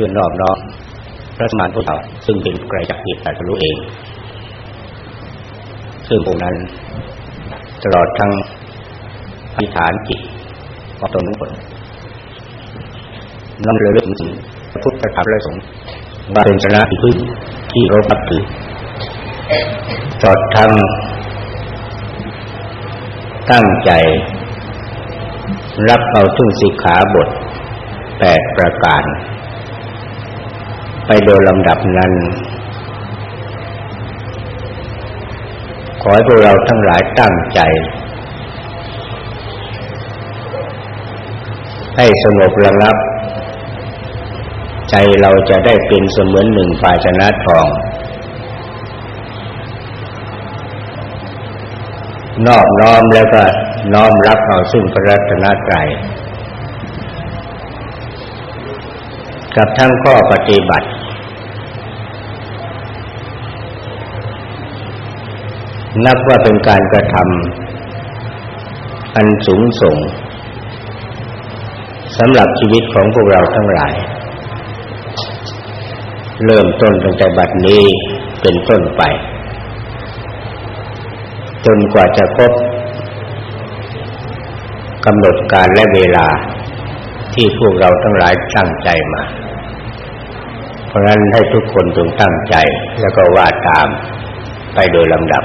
พื่อนรอบน้องพระสมานพุทธาซึ่งเป็นไกลจากจิตแต่รู้เอง ซึ่งองค์นั้น ตลอดทั้งอธิษฐานจิตของตนทุกคนน้อมเรื่องถึงพระพุทธธรรมและสงฆ์ว่าเป็นชนะที่พึ่งที่เราพับถือตลอดทั้งตั้งใจ รับเอาทุ่งสิกขาบทแปดประการ ไปโดยลำดับนั้น ขอให้พวกเราทั้งหลายตั้งใจ ให้สงบระงับ ใจเราจะได้เป็นเสมือนหนึ่งภาชนะทอง นอบน้อมแล้วก็น้อมรับเอาซึ่งพระรัตนตรัยกับทั้งข้อปฏิบัติ นับว่าเป็นการกระทำอันสูงส่งสำหรับชีวิตของพวกเราทั้งหลาย เริ่มต้นตั้งแต่บัดนี้เป็นต้นไป จนกว่าจะครบกำหนดการและเวลาที่พวกเราทั้งหลายตั้งใจมา เพราะฉะนั้นให้ทุกคนจงตั้งใจแล้วก็ว่าตามไปโดยลำดับ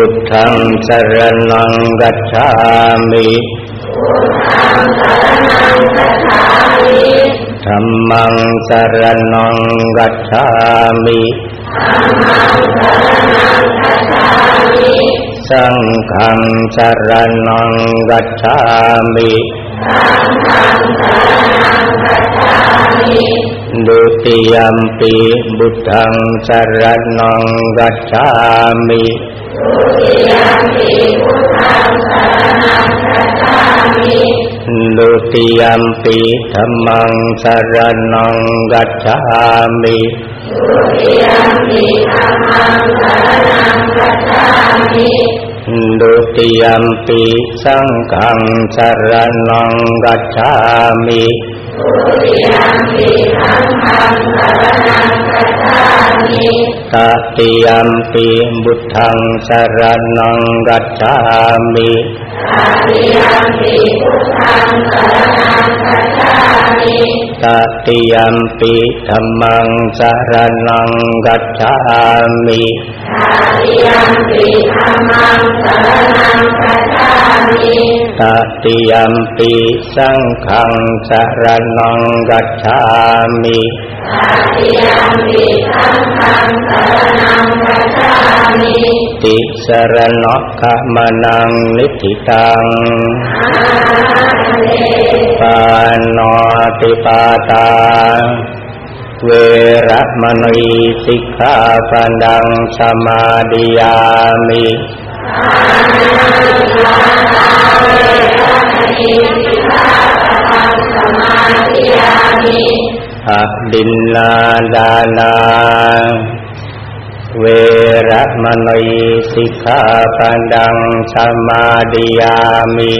buddham saranam gacchami buddham saranam gacchami dhammam saranam gacchami sangham saranam gacchami Dutiyampi buddhang gacchami บุตทังสรนังกัจฉามิธรรมังสรนังกัจฉามิสังฆังสรนังกัจฉามิ ดุติยมปีบุตทังสรนังกัจฉามิดุติยมปีธรรมังสรนังกัจฉามิ ดุติยมปีสังฆังสรนังกัจฉามิตติยมปีบุตทังสรนังกัจฉามิตติยมปีธรรมังสรนังกัจฉามิตติยมปีสังฆังสรนังกัจฉามิติสรณะขมนังนิธิตัง ปานอติปาตา เวระมณีสิกขาปันดังสมาดิยามิอะดินนาดานา เวระมณีสิกขาปันดังสมาดิยามิ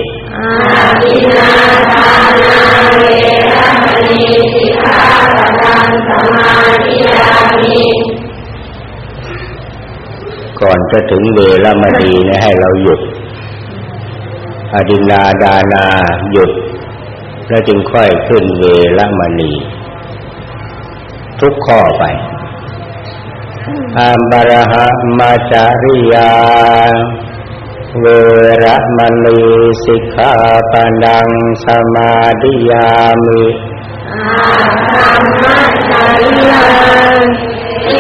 ก่อนจะถึงเวรมณีเนะให้เราหยุดอดินนาดานาหยุด แล้วจึงค่อยขึ้นเวรมณี ทุกข้อไป อัมบรหะมาจาริยา เวระมณีสิกขาปัดังสมาดิยามิอาคัมมัจจาริยาเว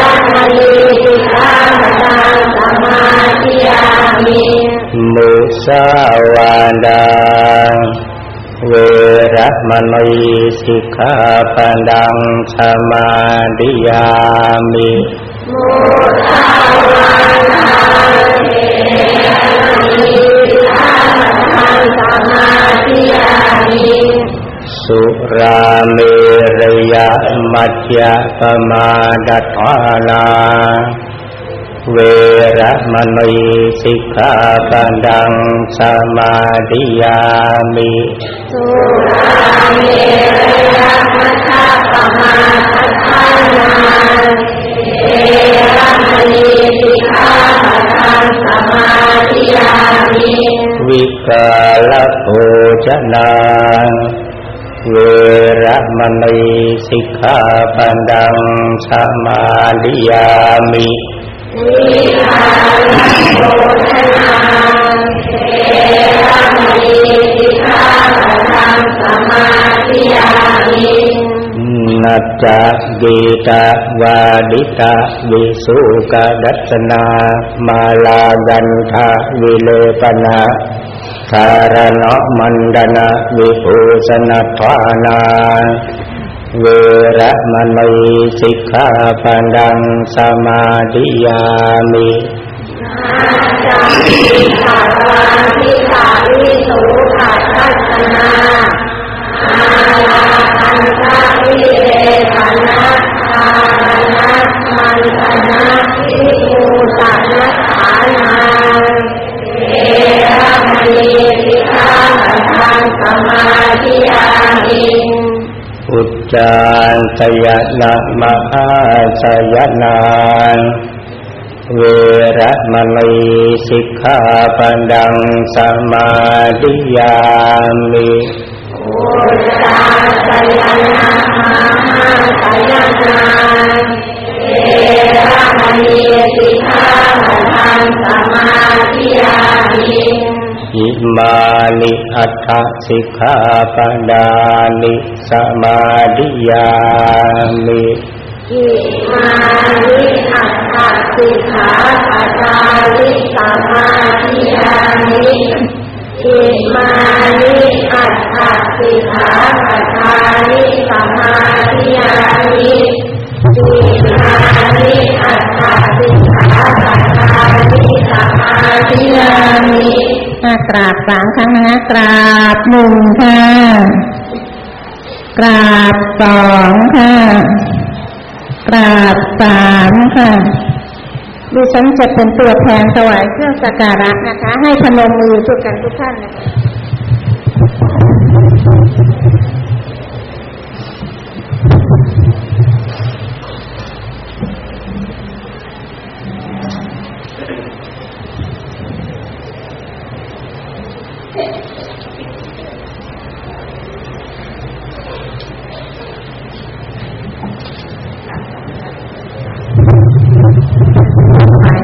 ระมณีสิกขาปัดังสมาดิยามิมุสาวาดา เวระมณีสิกขาปัดังสมาดิยามิมุสาวาทาเวระมณีสิกขาปัดังสมาดิยามิสุราเมรยะมัจยะปมาดัทานา เวระมณีสิกขาปัดังสมาดิยามิสุราเมรยะมัชฌะปมาทัฏฐานาเวระมณีสิกขาปัดังสมาดิยามิวิกาลโภชนาเวระมณีสิกขาปัดังสมาดิยามิ วิหารโภชนาเอรัมณีสิกขาปังสมาธิยามินัจจกีตาวาดิตาวิสุกดัสนามาลากันทาวิเลปนาสารณมันดนาวิภูสนัทานา เวระมณีสิกขาปัดังสมาธิยามิอาจาริขาปาทิสาวิสุขาทัศนาอา จารสยนะมหาสยนานเวรมณีสิกขาปัดังสมาดิยามิอุจจารสยนะมหาสยนานเวรมณีสิกขาปัดังสม มานิอัตถสิกขาปดานิสมาดิยามิอิมานิอัตถสิกขาปดานิสมาดิยามิอิมานิอัตถสิกขาปดานิสมาดิยามิอิมานิอัตถสิกขาป ดานิสมาดิยามิกราบสามครั้งนะกราบหนึ่งค่ะกราบสองค่ะกราบสามค่ะดิฉันจะเป็นตัวแทนถวายเครื่องสักการะนะคะ ให้พนมมือทุกกันทุกท่านนะคะ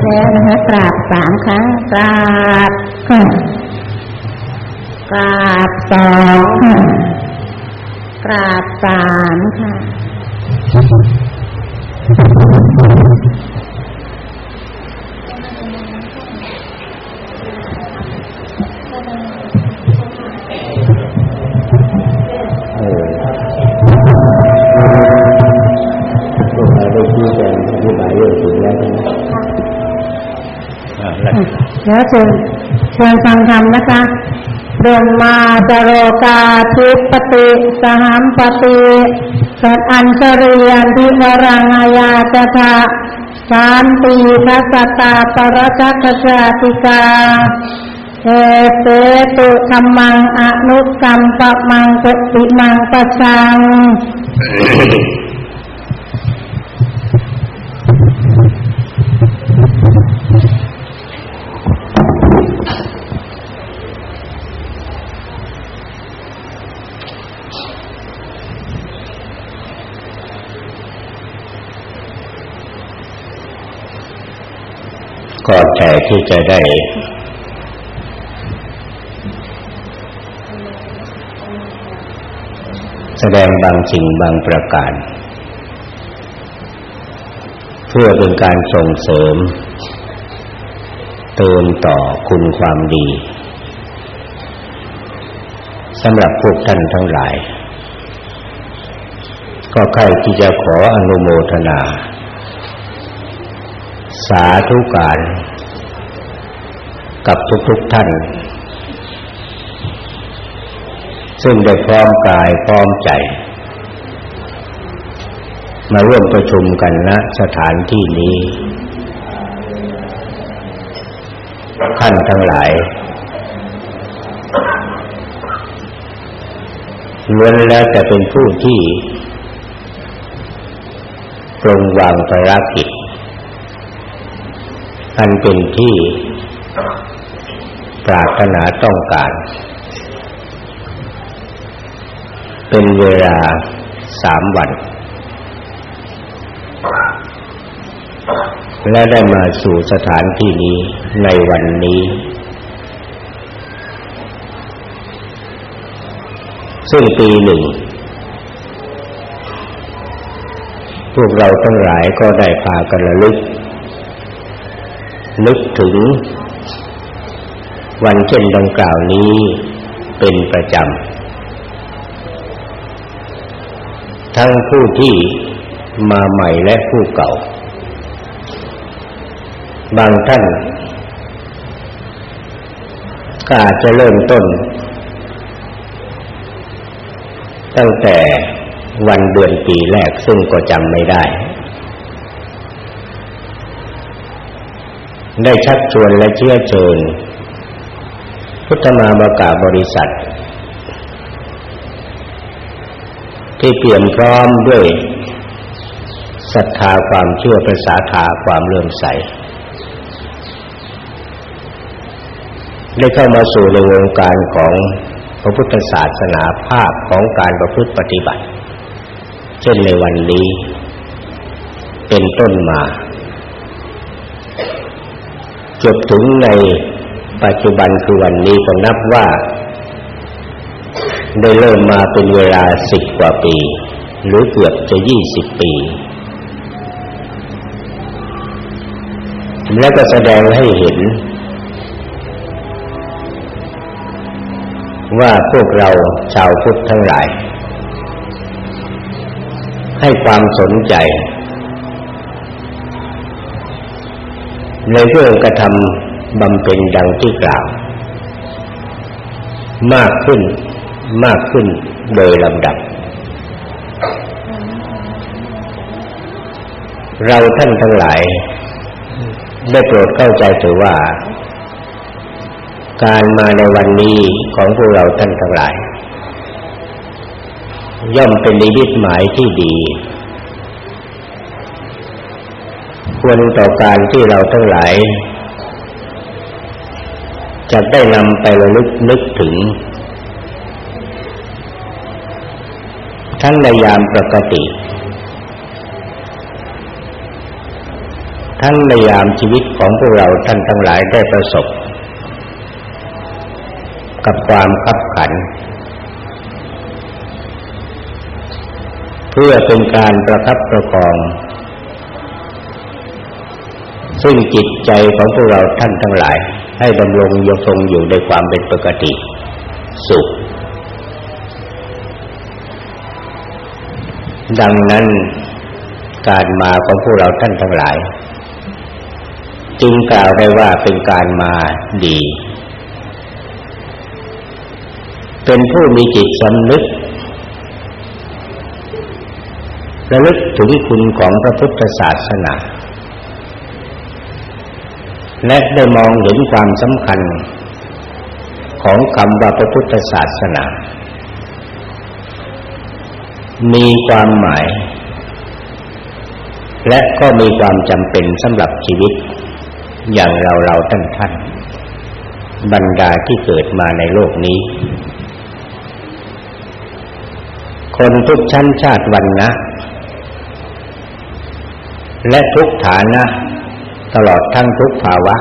แล้วนะคะกราบสามครั้งกราบค่ะกราบ สองค่ะกราบสามค่ะแล้วเชิญเชิญฟังธรรมนะคะ รหมาจโรกาทุปติสหัมปติสัตอัญชริยันทิวรังอายาจทะสามตีทัสตาปรจักจาติกาเอเตตุธรรมังอนุกรรมปะมังปติมังปะชัง ก็แต่ที่จะได้ แสดงบางสิ่งบางประการ เพื่อเป็นการส่งเสริม เติมต่อคุณความดีสำหรับพวกท่านทั้งหลาย ก็ใครที่จะขออนุโมทนา สาธุการกับทุกๆท่าน ซึ่งได้พร้อมกายพร้อมใจ มาร่วมประชุมกันณสถานที่นี้ท่านทั้งหลายล้วนแล้วแต่เป็นผู้ที่ตรงวางภารกิจ อันเป็นที่ปรารถนาต้องการ เป็นเวลาสามวัน และได้มาสู่สถานที่นี้ในวันนี้ ซึ่งปีหนึ่ง พวกเราทั้งหลายก็ได้พากันระลึก นึกถึง วันเช่นดังกล่าวนี้เป็นประจำ ทั้งผู้ที่มาใหม่และผู้เก่า บางท่านก็อาจจะเริ่มต้น ตั้งแต่วันเดือนปีแรกซึ่งก็จำไม่ได้ ได้ชักชวนและเชื่อเชิญ พุทธมามากาบริษัท ที่เตรียมพร้อมด้วยศรัทธาความเชื่อประสาทาความเลื่อมใส ได้เข้ามาสู่ในวงการของพระพุทธศาสนาภาพของการประพฤติปฏิบัติ เช่นในวันนี้ เป็นต้นมา จบถึงในปัจจุบันคือวันนี้ก็นับว่า ได้เริ่มมาเป็นเวลาสิบกว่าปี หรือเกือบจะยี่สิบปี และก็แสดงให้เห็น ว่าพวกเราชาวพุทธทั้งหลาย ให้ความสนใจ ในเรื่องกระทำบำเพ็ญดังที่กล่าว มากขึ้นมากขึ้นโดยลำดับ เราท่านทั้งหลาย ได้โปรดเข้าใจถือว่า การมาในวันนี้ของพวกเราท่านทั้งหลาย ย่อมเป็นนิมิตหมายที่ดี ควรต่อการที่เราทั้งหลายจะได้นำไประลึกนึกถึง ทั้งในยามปกติ ทั้งในยามชีวิตของพวกเราท่านทั้งหลายได้ประสบ กับความขับขัน เพื่อเป็นการประคับประคอง ซึ่งจิตใจของพวกเราท่านทั้งหลาย ให้ดำรงยงทรงอยู่ในความเป็นปกติ สุข ดังนั้นการมาของพวกเราท่านทั้งหลาย จึงกล่าวได้ว่าเป็นการมาดี เป็นผู้มีจิตสำนึกระลึกถึงคุณของพระพุทธศาสนา และได้มองเห็นความสำคัญของคำว่าพระพุทธศาสนา มีความหมาย และก็มีความจำเป็นสำหรับชีวิต อย่างเราเราท่านท่านบรรดาที่เกิดมาในโลกนี้ คนทุกชั้นชาติวันนะและทุกฐานะ ตลอดทั้งทุกภาวะ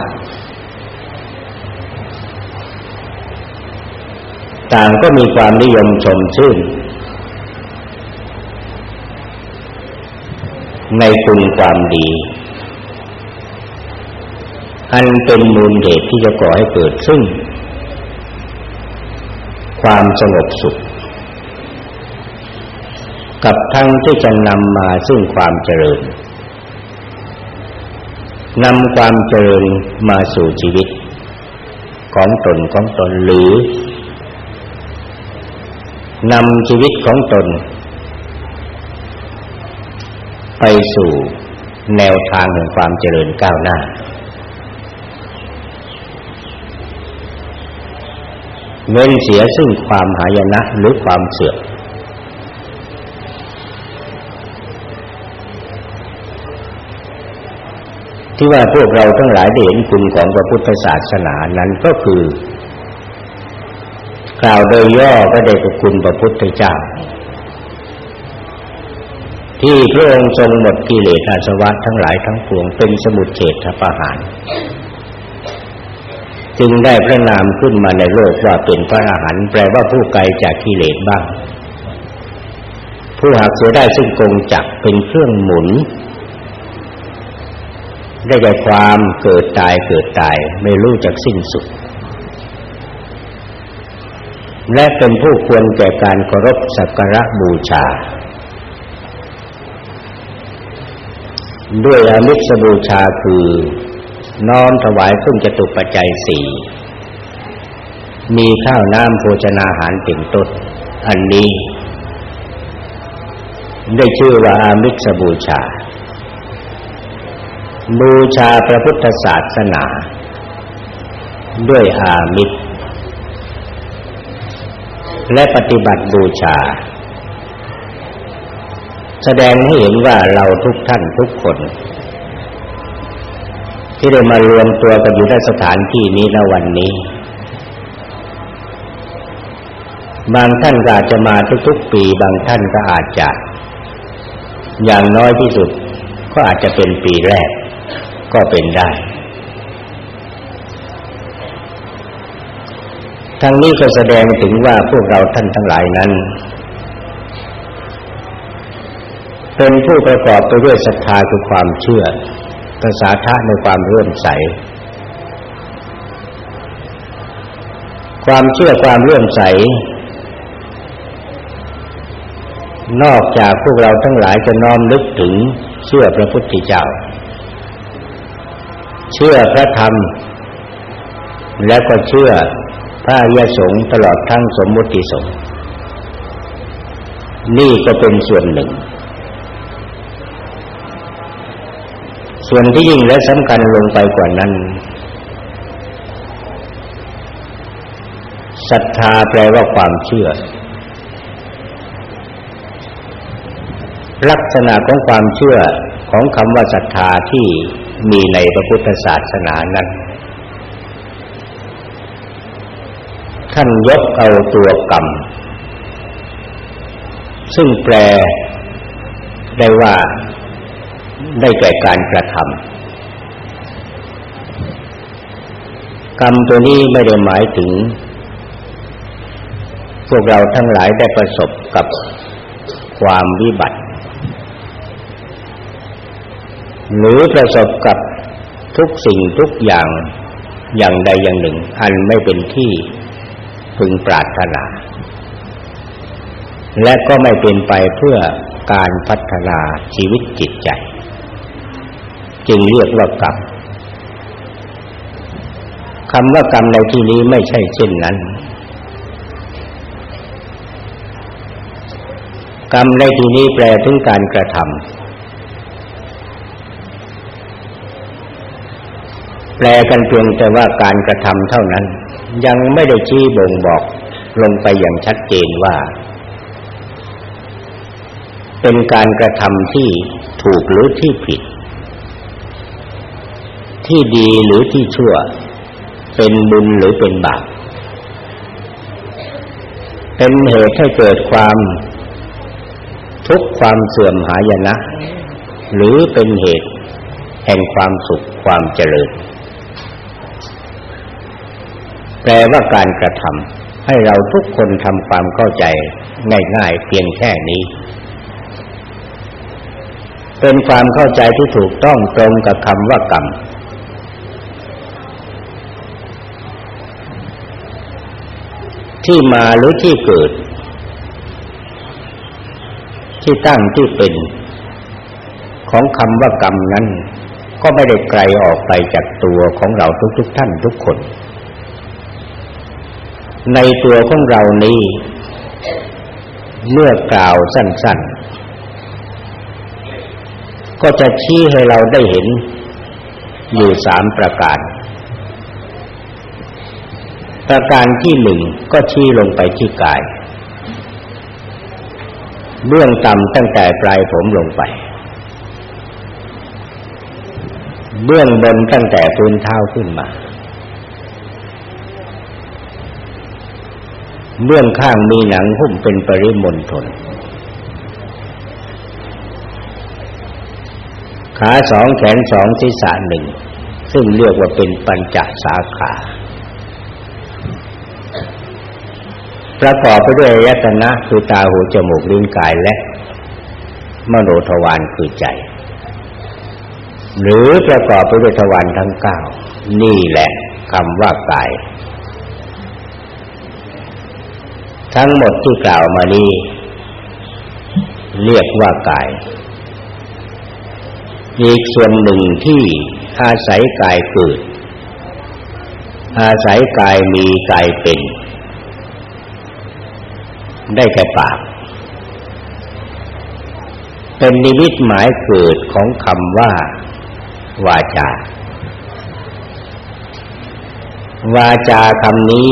ต่างก็มีความนิยมชมชื่น ในคุณความดี อันเป็นมูลเหตุที่จะก่อให้เกิดซึ่ง ความสงบสุข กับทั้งที่จะนำมาซึ่งความเจริญ นำความเจริญมาสู่ชีวิต ของตนของตนหรือนำชีวิตของตน ไปสู่แนวทางแห่งความเจริญก้าวหน้า เว้นเสียซึ่งความหายนะหรือความเสื่อม ที่ว่าพวกเราทั้งหลายได้เห็นคุณของพระพุทธศาสนานั้นก็คือ กล่าวโดยย่อก็ได้กับคุณพระพุทธเจ้า ที่พระองค์ทรงหมดกิเลสอาสวะทั้งหลายทั้งปวงเป็นสมุทเฉทประหาร จึงได้พระนามขึ้นมาในโลกว่าเป็นพระอรหันต์แปลว่าผู้ไกลจากกิเลสบ้าง ผู้หากเสียได้ซึ่งกงจักเป็นเครื่องหมุน ได้แก่ความเกิดตายเกิดตายไม่รู้จักสิ้นสุด และเป็นผู้ควรแก่การเคารพสักการะบูชา ด้วยอมิสบูชาคือน้อมถวายขึ้นจตุปัจจัยสี่มีข้าวน้ำโภชนาหารเป็นต้นอันนี้ ได้ชื่อว่าอามิสบูชา บูชาพระพุทธศาสนา ด้วยอามิตร และปฏิบัติบูชา แสดงให้เห็นว่าเราทุกท่านทุกคน ที่ได้มารวมตัวกันอยู่ในสถานที่นี้ณวันนี้ บางท่านก็อาจจะมาทุกๆ ปี บางท่านก็อาจจะ อย่างน้อยที่สุดก็อาจจะเป็นปีแรก ก็เป็นได้ ทั้งนี้ก็แสดงถึงว่าพวกเราท่านทั้งหลายนั้น เป็นผู้ประกอบไปด้วยศรัทธาคือความเชื่อภาษาทะในความเรื่อมใส ความเชื่อความเรื่อมใส นอกจากพวกเราทั้งหลายจะน้อมนึกถึงเชื่อพระพุทธเจ้า เชื่อพระธรรม และก็เชื่อพระยสงฆ์ตลอดทั้งสมมุติสงฆ์นี่ก็เป็นส่วนหนึ่ง ส่วนที่ยิ่งและสำคัญลงไปกว่านั้นศรัทธาแปลว่าความเชื่อ ลักษณะของความเชื่อของคำว่าศรัทธาที่ มีในพระพุทธศาสนานั้น ท่านยกเอาตัวกรรม ซึ่งแปลได้ว่าได้แก่การกระทำกรรมตัวนี้ไม่ได้หมายถึง พวกเราทั้งหลายได้ประสบกับความวิบัติ หรือประสบกับทุกสิ่งทุกอย่างอย่างใดอย่างหนึ่ง อันไม่เป็นที่พึงปรารถนา และก็ไม่เป็นไปเพื่อการพัฒนาชีวิตจิตใจ จึงเรียกว่ากรรมคำว่ากรรมในที่นี้ไม่ใช่เช่นนั้น กรรมในที่นี้แปลถึงการกระทำ แปลกันเพียงแต่ว่าการกระทำเท่านั้น ยังไม่ได้ชี้บ่งบอกลงไปอย่างชัดเจนว่า เป็นการกระทำที่ถูกหรือที่ผิด ที่ดีหรือที่ชั่ว เป็นบุญหรือเป็นบาปเป็นเหตุให้เกิดความทุกข์ความเสื่อมหายนะ หรือเป็นเหตุแห่งความสุขความเจริญ แปลว่าการกระทำให้เราทุกคนทำความเข้าใจง่ายๆเพียงแค่นี้ เป็นความเข้าใจที่ถูกต้องตรงกับคำว่ากรรมที่มาหรือที่เกิด ที่ตั้งที่เป็น ของคำว่ากรรมนั้น ก็ไม่ได้ไกลออกไปจากตัวของเราทุกๆทท่านทุกคน ในตัวของเรานี้ เมื่อกล่าวสั้น ๆ ก็จะชี้ให้เราได้เห็นอยู่สามประการ ประการที่หนึ่งก็ชี้ลงไปที่กาย เบื้องต่ำตั้งแต่ปลายผมลงไป เบื้องบนตั้งแต่พื้นเท้าขึ้นมา เบื้องข้างมีหนังหุ้มเป็นปริมณฑลขาสองแขนสองศีรษะหนึ่งซึ่งเรียกว่าเป็นปัญจสาขา ประกอบไปด้วยยตนะคือตาหูจมูกลิ้นกายและ มโนทวารคือใจ หรือประกอบไปด้วยทวารทั้งเก้านี่แหละคำว่ากาย ทั้งหมดที่กล่าวมานี้เรียกว่ากาย อีกส่วนหนึ่งที่อาศัยกายเกิด อาศัยกายมีกายเป็น ได้แก่ปาก เป็นนิมิตหมายเกิดของคำว่า วาจา วาจาคำนี้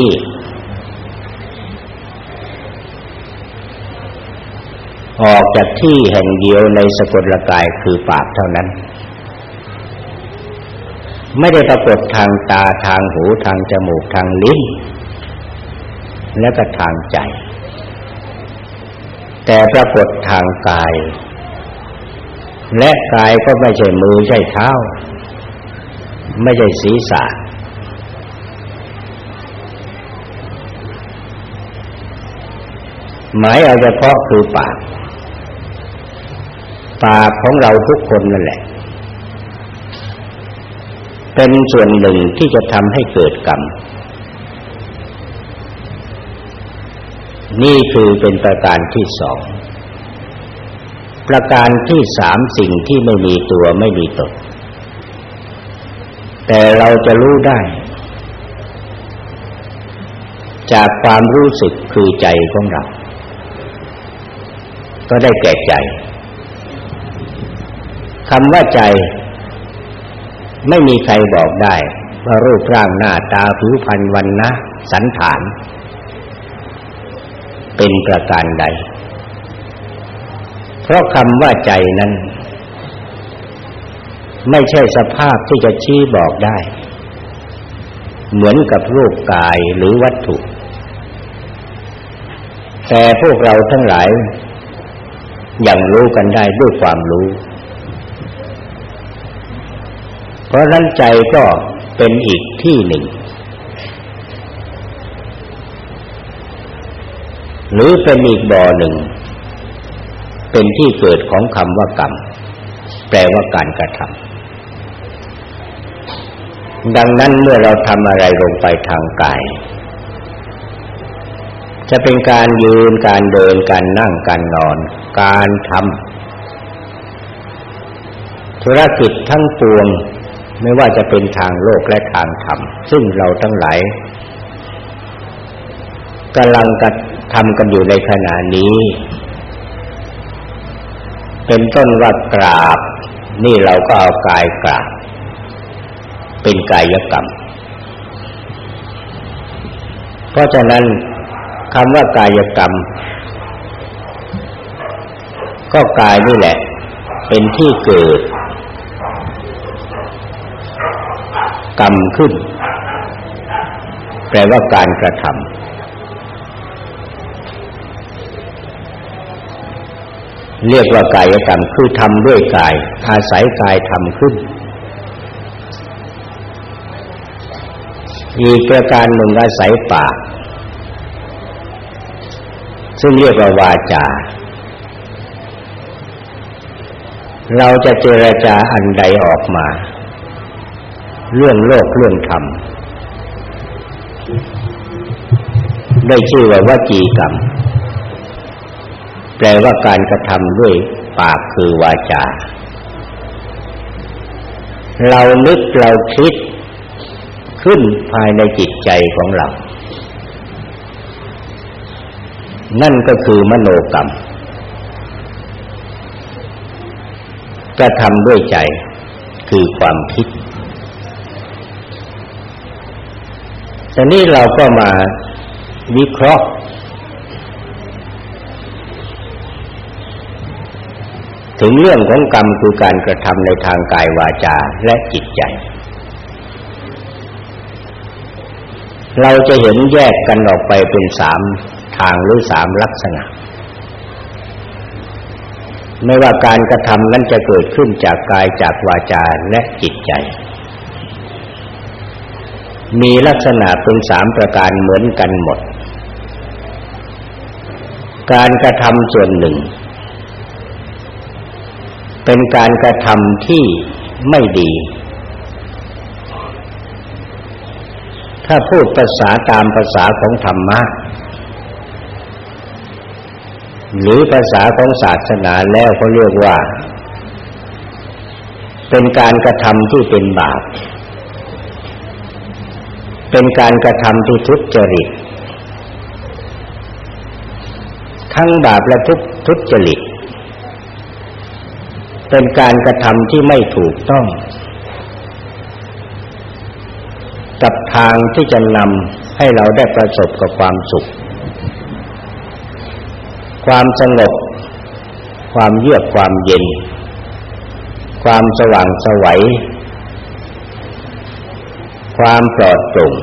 ออกจากที่แห่งเดียวในสกลกายคือปากเท่านั้น ไม่ได้ปรากฏทางตาทางหูทางจมูกทางลิ้น และก็ทางใจ แต่ปรากฏทางกาย และกายก็ไม่ใช่มือใช่เท้า ไม่ใช่ศีรษะหมายเอาเฉพาะคือปาก ปาของเราทุกคนนั่นแหละ เป็นส่วนหนึ่งที่จะทำให้เกิดกรรม นี่คือเป็นประการที่สอง ประการที่สามสิ่งที่ไม่มีตัวไม่มีตนแต่เราจะรู้ได้ จากความรู้สึกคือใจของเรา ก็ได้แก่ใจ คำว่าใจ ไม่มีใครบอกได้ว่ารูปร่างหน้าตาผิวพรรณวันนะสันฐาน เป็นประการใด เพราะคำว่าใจนั้น ไม่ใช่สภาพที่จะชี้บอกได้ เหมือนกับรูปกายหรือวัตถุ แต่พวกเราทั้งหลายยังรู้กันได้ด้วยความรู้ เพราะนั้นใจก็เป็นอีกที่หนึ่ง หรือเป็นอีกบ่อหนึ่ง เป็นที่เกิดของคำว่ากรรม แปลว่าการกระทำดังนั้นเมื่อเราทำอะไรลงไปทางกาย จะเป็นการยืนการเดินการนั่งการนอน การทำธุรกิจทั้งปวง ไม่ว่าจะเป็นทางโลกและทางธรรม ซึ่งเราทั้งหลายกำลังกระทำกันอยู่ในขณะนี้ เป็นต้นว่ากราบ นี่เราก็เอากายกราบ เป็นกายกรรม เพราะฉะนั้นคำว่ากายกรรม ก็กายนี่แหละ เป็นที่เกิด กรรมขึ้น แปลว่าการกระทำเรียกว่ากายกรรมคือทำด้วยกาย อาศัยกายทำขึ้น อีกประการหนึ่งอาศัยปากซึ่งเรียกว่าวาจา เราจะเจรจาอันใดออกมา เรื่องโลกเรื่องธรรม ได้ชื่อว่าวจีกรรม แปลว่าการกระทำด้วยปากคือวาจา เรานึกเราคิดขึ้นภายในจิตใจของเรา นั่นก็คือมโนกรรมจะทำด้วยใจคือความคิด แต่นี้เราก็มาวิเคราะห์ ถึงเรื่องของกรรมคือการกระทำในทางกายวาจาและจิตใจ เราจะเห็นแยกกันออกไปเป็นสามทางหรือสามลักษณะ ไม่ว่าการกระทำนั้นจะเกิดขึ้นจากกายจากวาจาและจิตใจ มีลักษณะเป็นสามประการเหมือนกันหมด การกระทำส่วนหนึ่ง เป็นการกระทำที่ไม่ดี ถ้าพูดภาษาตามภาษาของธรรมะ หรือภาษาของศาสนาแล้วเขาเรียกว่า เป็นการกระทำที่เป็นบาป เป็นการกระทำที่ทุจริต ทั้งบาปและทุทุจริต เป็นการกระทำที่ไม่ถูกต้อง กับทางที่จะนำให้เราได้ประสบกับความสุข ความสงบ ความเยือกความเย็น ความสว่างสวัย ความปลอดโปร่ง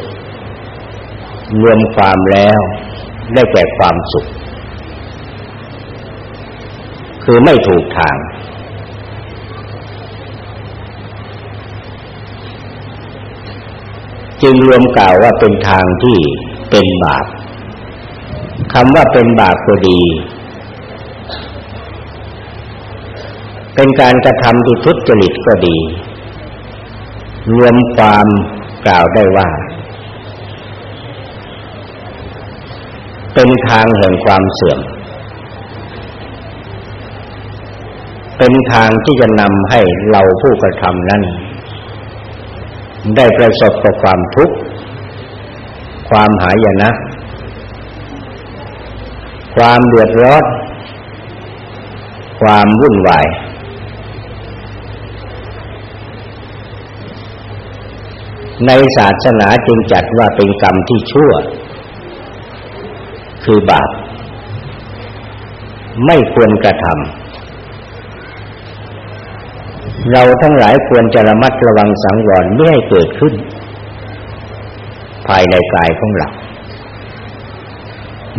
รวมความแล้วได้แก่ความสุข คือไม่ถูกทาง จึงรวมกล่าวว่าเป็นทางที่เป็นบาปคำว่าเป็นบาปก็ดี เป็นการกระทำที่ทุจริตก็ดี รวมความ กล่าวได้ว่า เป็นทางแห่งความเสื่อม เป็นทางที่จะนำให้เราผู้กระทำนั้น ได้ประสบกับความทุกข์ ความหายนะ ความเดือดร้อนความวุ่นวาย ในศาสนาจึงจัดว่าเป็นกรรมที่ชั่ว คือบาป ไม่ควรกระทำเราทั้งหลายควรจะระมัดระวังสังวรไม่ให้เกิดขึ้น ภายในกายของเรา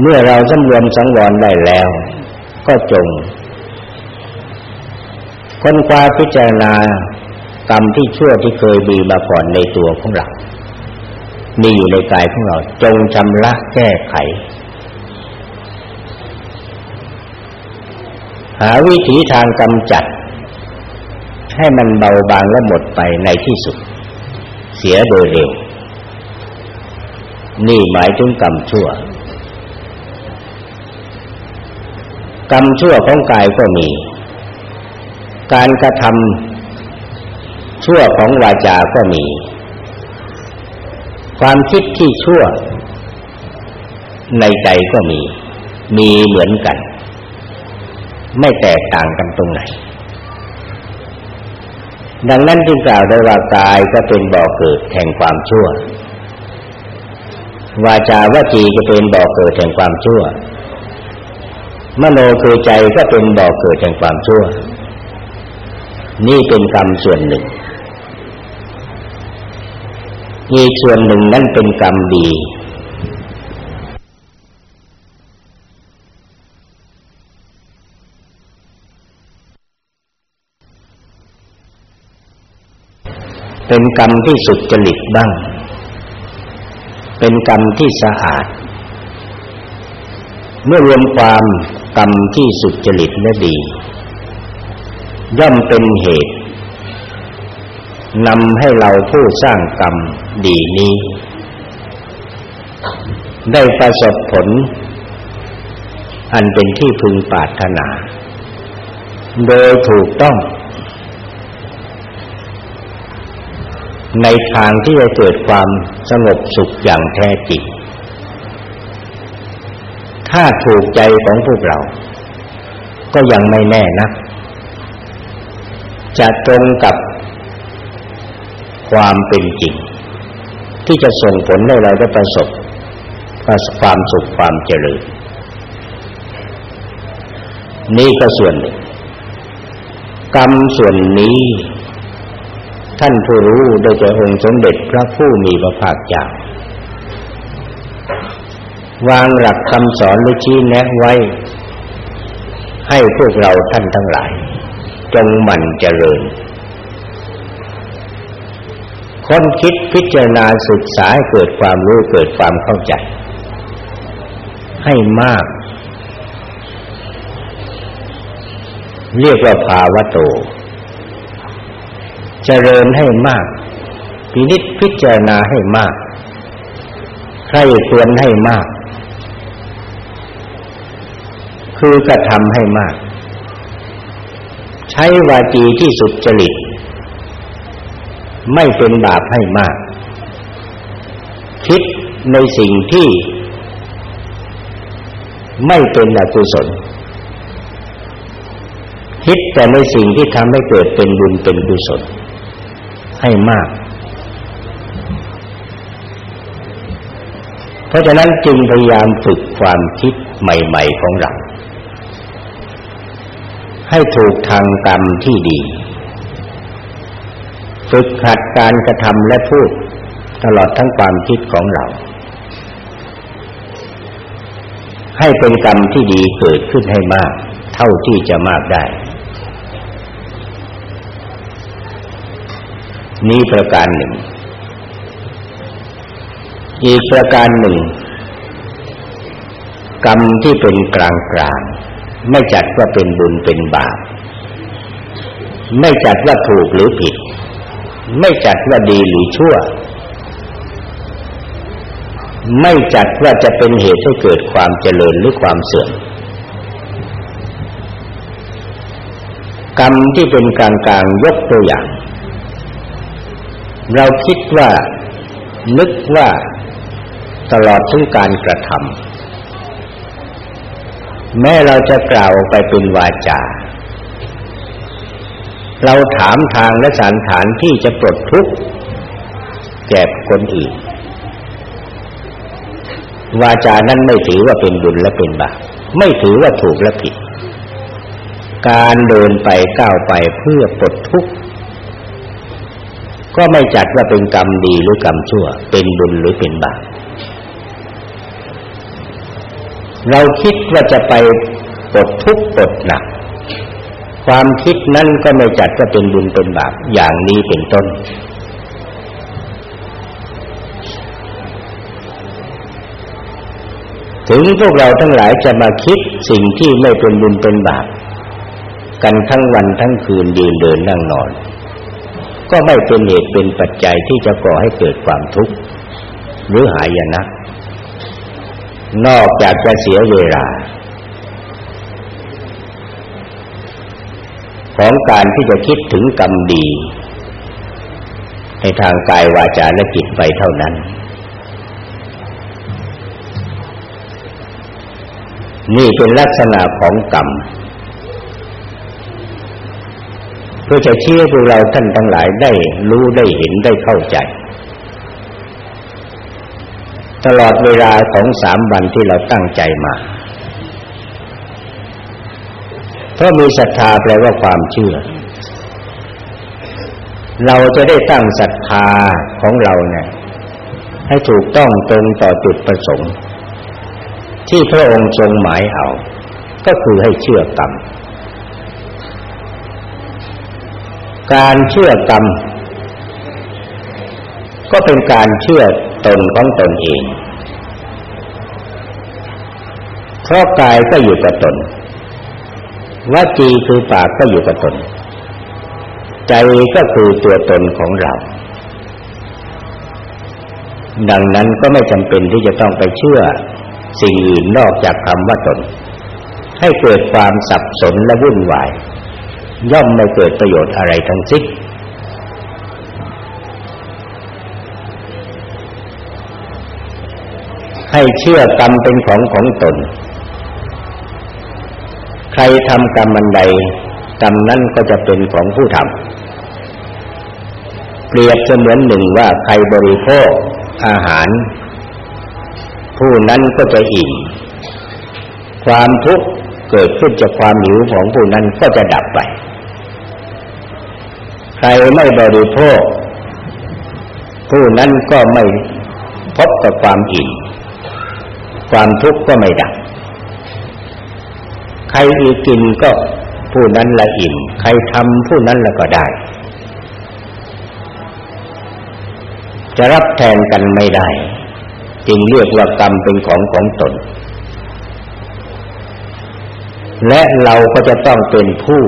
เมื่อเราสำรวมสังวรได้แล้ว ก็จงค้นคว้าพิจารณา กรรมที่ชั่วที่เคยมีมาก่อนในตัวของเรา มีอยู่ในกายของเรา จงชำระแก้ไข หาวิธีทางกำจัด ให้มันเบาบางและหมดไปในที่สุด เสียโดยเร็ว นี่หมายถึงกรรมชั่ว กรรมชั่วของกายก็มี การกระทำ ชั่วของวาจาก็มี ความคิดที่ชั่ว ในใจก็มี มีเหมือนกัน ไม่แตกต่างกันตรงไหน ดังนั้นจึงกล่าวได้ว่ากายก็เป็นบ่อเกิดแห่งความชั่ว วาจาวจีก็เป็นบ่อเกิดแห่งความชั่ว มโนคือใจก็เป็นบ่อเกิดแห่งความชั่วนี่เป็นกรรมส่วนหนึ่ง อีส่วนหนึ่งนั่นเป็นกรรมดีเป็นกรรมที่สุดจริตบ้าง เป็นกรรมที่สะอาด เมื่อรวมความกรรมที่สุจริตและดี ย่อมเป็นเหตุ นำให้เราผู้สร้างกรรมดีนี้ ได้ประสบผล อันเป็นที่พึงปรารถนา โดยถูกต้อง ในทางที่จะเกิดความสงบสุขอย่างแท้จริงถ้าถูกใจของพวกเรา ก็ยังไม่แน่นะจะตรงกับ ความเป็นจริง ที่จะส่งผลให้เราได้ประสบความสุขความเจริญ นี่ก็ส่วนหนึ่ง กรรมส่วนนี้ ท่านผู้รู้โดยเฉพาะองค์สมเด็จพระผู้มีพระภาคเจ้าวางหลักคำสอนหรือชี้แนะไว้ ให้พวกเราท่านทั้งหลาย จงหมั่นเจริญ ค้นคิดพิจารณาศึกษาให้เกิดความรู้เกิดความเข้าใจ ให้มาก เรียกว่าภาวะโต เจริญให้มาก พินิจพิจารณาให้มากใครควรให้มาก คือกระทำให้มาก ใช้วาจีที่สุดจริต ไม่เป็นบาปให้มาก คิดในสิ่งที่ ไม่เป็นอกุศล คิดแต่ในสิ่งที่ทำให้เกิดเป็นบุญเป็นกุศล ให้มาก เพราะฉะนั้นจึงพยายามฝึกความคิดใหม่ ๆของเราให้ถูกทางกรรมที่ดี ฝึกหัดการกระทำและพูดตลอดทั้งความคิดของเรา ให้เป็นกรรมที่ดีเกิดขึ้นให้มาก เท่าที่จะมากได้ นี้ประการหนึ่ง อีกประการหนึ่ง กรรมที่เป็นกลางกลางไม่จัดว่าเป็นบุญเป็นบาปไม่จัดว่าถูกหรือผิด ไม่จัดว่าดีหรือชั่ว ไม่จัดว่าจะเป็นเหตุให้เกิดความเจริญหรือความเสื่อมกรรมที่เป็นกลางกลางยกตัวอย่าง เราคิดว่า นึกว่าตลอดถึงการกระทำแม้เราจะกล่าวไปเป็นวาจา เราถามทางและสารฐานที่จะปลดทุกข์แก่คนอื่น วาจานั้นไม่ถือว่าเป็นบุญและเป็นบาปไม่ถือว่าถูกและผิด การเดินไปก้าวไปเพื่อปลดทุกข์ก็ไม่จัดว่าเป็นกรรมดีหรือกรรมชั่ว เป็นบุญหรือเป็นบาปเราคิดว่าจะไปปลดทุกข์ปลดหนัก ความคิดนั้นก็ไม่จัดว่าเป็นบุญเป็นบาปอย่างนี้เป็นต้น ถึงพวกเราทั้งหลายจะมาคิดสิ่งที่ไม่เป็นบุญเป็นบาปกันทั้งวันทั้งคืนยืนเดินนั่งนอน ก็ไม่เป็นเหตุเป็นปัจจัยที่จะก่อให้เกิดความทุกข์หรือหายนะนอกจากจะเสียเวลา ของการที่จะคิดถึงกรรมดี ในทางกายวาจาและจิตไปเท่านั้น นี่เป็นลักษณะของกรรม เพื่อจะเชื่อพวกเราท่านทั้งหลายได้รู้ได้เห็นได้เข้าใจ ตลอดเวลาของสามวันที่เราตั้งใจมา เพราะมีศรัทธาแปลว่าความเชื่อ เราจะได้ตั้งศรัทธาของเราเนี่ยให้ถูกต้องตรงต่อจุดประสงค์ ที่พระองค์ทรงหมายเอา ก็คือให้เชื่อกรรม การเชื่อกรรม ก็เป็นการเชื่อตนของตนเอง เพราะกายก็อยู่กับตน วจีคือปากก็อยู่กับตน ใจก็คือตัวตนของเรา ดังนั้นก็ไม่จำเป็นที่จะต้องไปเชื่อ สิ่งอื่นนอกจากคำว่าตน ให้เกิดความสับสนและวุ่นวาย ย่อมไม่เกิดประโยชน์อะไรทั้งสิ้นให้เชื่อกรรมเป็นของของตน ใครทำกรรมอันใดกรรมนั้นก็จะเป็นของผู้ทำเปรียบเสมือนหนึ่งว่าใครบริโภคอาหาร ผู้นั้นก็จะอิ่มความทุกข์เกิดขึ้นจากความหิวของผู้นั้นก็จะดับไป ใครไม่บริโภค ผู้นั้นก็ไม่พบกับความอิ่มความทุกข์ก็ไม่ดับ ใครอีกินก็ผู้นั้นละอิ่ม ใครทำผู้นั้นละก็ได้ จะรับแทนกันไม่ได้ จึงเรียกว่ากรรมเป็นของของตน และเราก็จะต้องเป็นผู้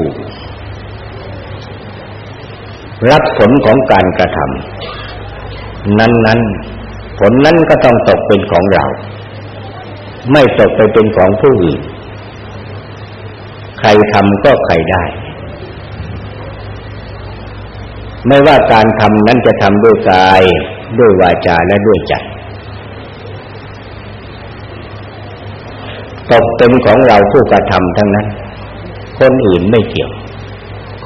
รับผลของการกระทำนั้น ๆ ผลนั้นก็ต้องตกเป็นของเรา ไม่ตกไปเป็นของผู้อื่น ใครทำก็ใครได้ ไม่ว่าการทำนั้นจะทำด้วยกาย ด้วยวาจาและด้วยใจตกเป็นของเราผู้กระทำทั้งนั้น คนอื่นไม่เกี่ยว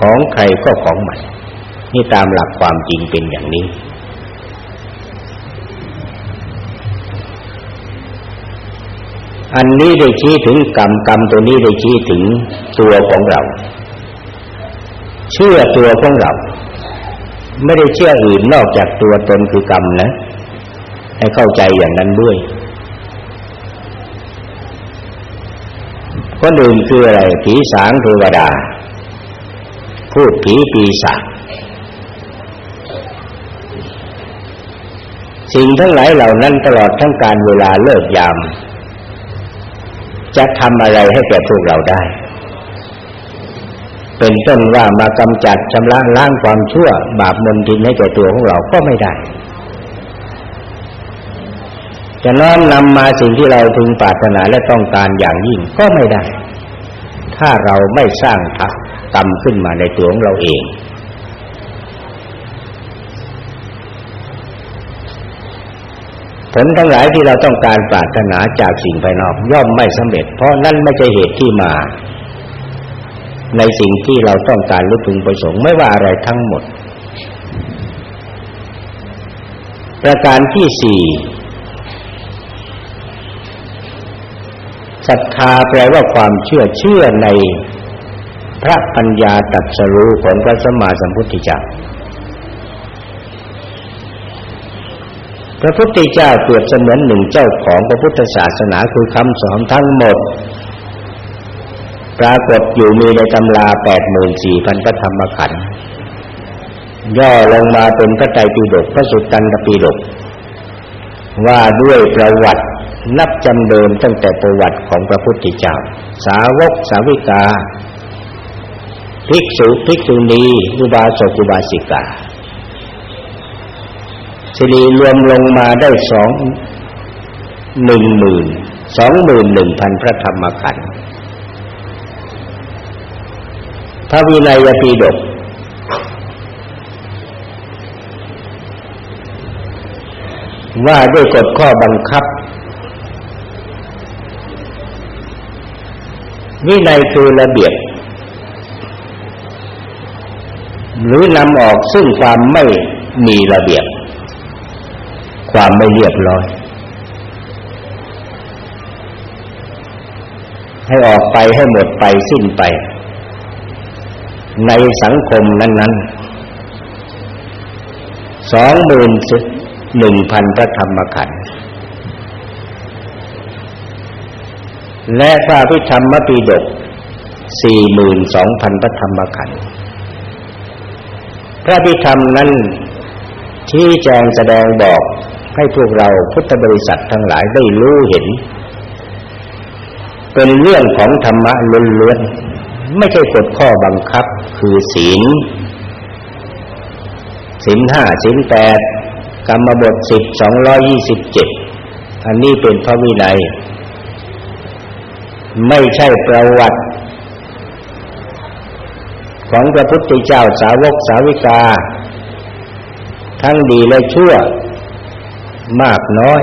ของใครก็ของมัน นี่ตามหลักความจริงเป็นอย่างนี้ อันนี้ได้ชี้ถึงกรรมกรรมตัวนี้ได้ชี้ถึงตัวของเรา เชื่อตัวของเรา ไม่ได้เชื่ออื่นนอกจากตัวตนคือกรรมนะ ให้เข้าใจอย่างนั้นด้วยคนอื่นคืออะไรผีสางเทวดา พูดผีปีศาจสิ่งทั้งหลายเหล่านั้นตลอดทั้งการเวลาเลิกยาม จะทำอะไรให้แก่พวกเราได้ เป็นต้นว่ามากำจัดชำระล้างความชั่ว บาปมนทินให้แก่ตัวของเราก็ไม่ได้ จะน้อมนำมาสิ่งที่เราพึงปรารถนาและต้องการอย่างยิ่งก็ไม่ได้ ถ้าเราไม่สร้างกรรมขึ้นมาในตัวของเราเอง ผลทั้งหลายที่เราต้องการปรารถนาจากสิ่งภายนอกย่อมไม่สำเร็จ เพราะนั่นไม่ใช่เหตุที่มา ในสิ่งที่เราต้องการหรือพึงประสงค์ไม่ว่าอะไรทั้งหมด ประการที่สี่ศรัทธาแปลว่าความเชื่อเชื่อในพระปัญญาตรัสรู้ของพระสัมมาสัมพุทธเจ้า พระพุทธเจ้าเปรียบเสมือนหนึ่งเจ้าของพระพุทธศาสนาคือคำสอนทั้งหมด ปรากฏอยู่มีในตำราแปดหมื่นสี่พันพระธรรมขันธ์ย่อลงมาเป็นพระไตรปิฎกพระสุตตันตปิฎกว่าด้วยประวัตินับจำเดิมตั้งแต่ประวัติของพระพุทธเจ้า สาวกสาวิกา ภิกษุภิกษุณีอุบาสกอุบาสิกา สิริรวมลงมาได้สองหนึ่งหมื่นสองหมื่นหนึ่งพันพระธรรมขันธ์พระวินัยปีดกว่าด้วยกฎข้อบังคับ วินัยคือระเบียบ หรือนำออกซึ่งความไม่มีระเบียบ ความไม่เรียบร้อย ให้ออกไปให้หมดไปสิ้นไป ในสังคมนั้น ๆ สองหมื่นหนึ่งพันพระธรรมขันธ์และพระพิธรรมปีดกสี่หมื่นสองพันพระธรรมขันธ์พระพิธรรมนั้นชี้แจงแสดงบอก ให้พวกเราพุทธบริษัททั้งหลายได้รู้เห็น เป็นเรื่องของธรรมะล้วนๆไม่ใช่กฎข้อบังคับคือศีลศีลห้าศีลแปดกรรมบทสิบสองร้อยี่สิบเจ็ดอันนี้เป็นพระวินัย ไม่ใช่ประวัติ ของพระพุทธเจ้าสาวกสาวิกา ทั้งดีและชั่ว มากน้อย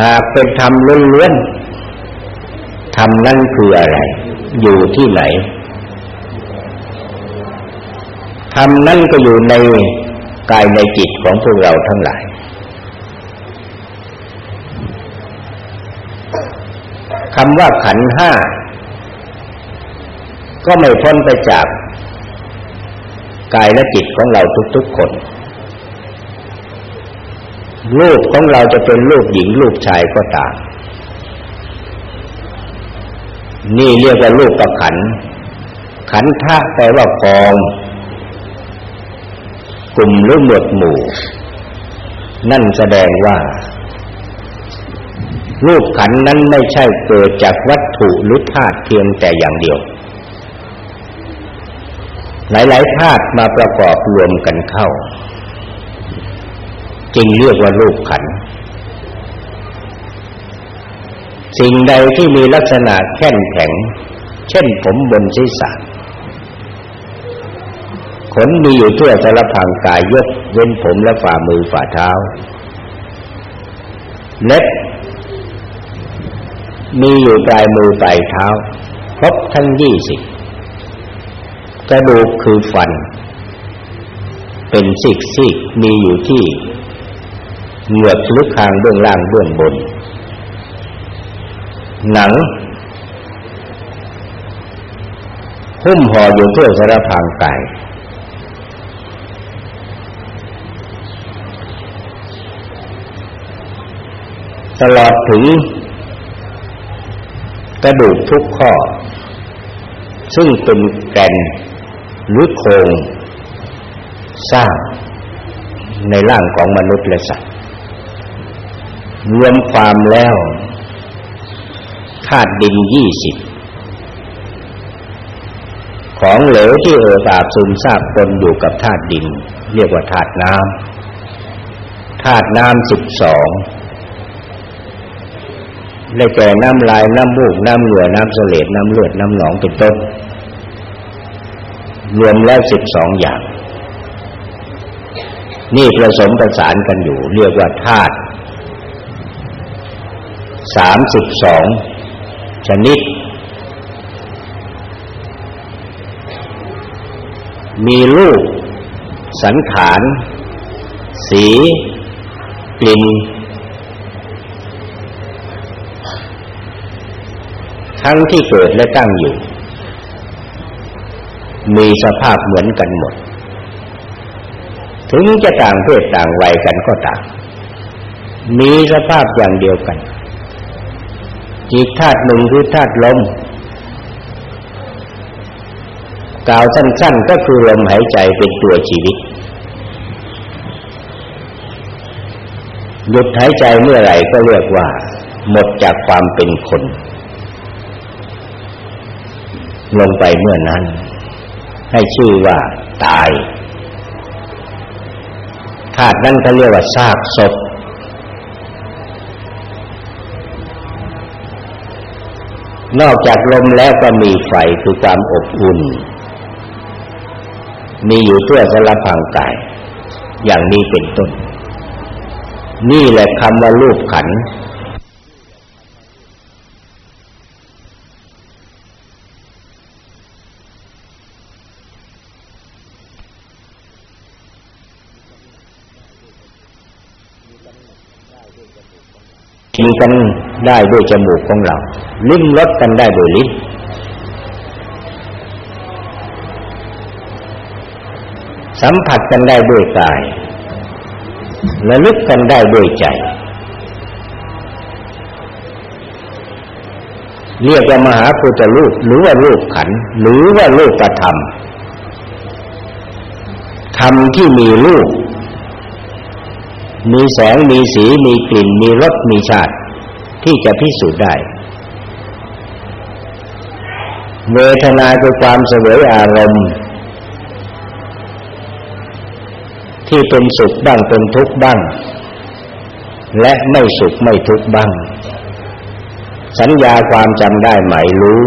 หากเป็นธรรมล้วนๆธรรมนั่นคืออะไร อยู่ที่ไหนธรรมนั่นก็อยู่ในกายในจิตของพวกเราทั้งหลาย คำว่าขันห้าก็ไม่พ้นไปจากกายและจิตของเราทุกๆคน รูปของเราจะเป็นรูปหญิงรูปชายก็ตามนี่เรียกว่ารูปประขัน ขันธะแปลว่ากอง กลุ่มหรือหมวดหมู่ นั่นแสดงว่า รูปขันนั้นไม่ใช่เกิดจากวัตถุหรือธาตุเพียงแต่อย่างเดียว หลายๆธาตุมาประกอบรวมกันเข้า จึงเรียกว่ารูปขัน สิ่งใดที่มีลักษณะแข็งแข็ง เช่นผมบนศีรษะขนมีอยู่ทั่วสารพังกายยกเว้นผมและฝ่ามือฝ่าเท้า เล็บมีอยู่ปลายมือปลายเท้า ครบทั้งยี่สิบกระดูกคือฟัน เป็นสิกสิกมีอยู่ที่ เหงือกลึกคางเบื้องล่างเบื้องบน หนังหุ้มห่ออยู่เพื่อสารพางกายตลอดถึงกระดูกทุกข้อ ซึ่งเป็นแก่นหรือโครงสร้างในร่างของมนุษย์และสัตว์ รวมความแล้วธาตุดินยี่สิบของเหลวที่เอ่ออาบซึมซาบปนอยู่กับธาตุดิน เรียกว่าธาตุน้ำธาตุน้ำสิบสองได้แก่น้ำลายน้ำมูกน้ำเหงื่อน้ำเสลดน้ำเลือดน้ำหนองเป็นต้น รวมแล้วสิบสองอย่าง นี่ผสมประสานกันอยู่ เรียกว่าธาตุ สามสิบสองชนิด มีรูป สันขานสี กลิ่น ทั้งที่เกิดและตั้งอยู่ มีสภาพเหมือนกันหมด ถึงจะต่างเพศต่างวัยกันก็ต่าง มีสภาพอย่างเดียวกัน อีกธาตุหนึ่งคือธาตุลมกล่าวสั้นๆก็คือลมหายใจเป็นตัวชีวิต หยุดหายใจเมื่อไหร่ก็เรียกว่า หมดจากความเป็นคน ลงไปเมื่อนั้น ให้ชื่อว่าตายธาตุนั้นเขาเรียกว่าซากศพ นอกจากลมแล้วก็มีไฟคือความอบอุ่น มีอยู่ทั่วสารพังกาย อย่างนี้เป็นต้น นี่แหละคำว่ารูปขันกินกัน ได้ด้วยจมูกของเรา ลิ้มรสกันได้โดยลิ้นสัมผัสกันได้ด้วยกายระลึกกันได้ด้วยใจ เรียกว่ามหาพุทธรูปหรือว่ารูปขัน หรือว่ารูปธรรมธรรมที่มีรูป มีแสงมีสีมีกลิ่น มีรสมีชาติ ที่จะพิสูจน์ได้ เวทนาคือความเสวยอารมณ์ ที่เป็นสุขบ้างเป็นทุกข์บ้าง และไม่สุขไม่ทุกข์บ้าง สัญญาความจำได้หมายรู้